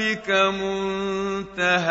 ربك منتهاها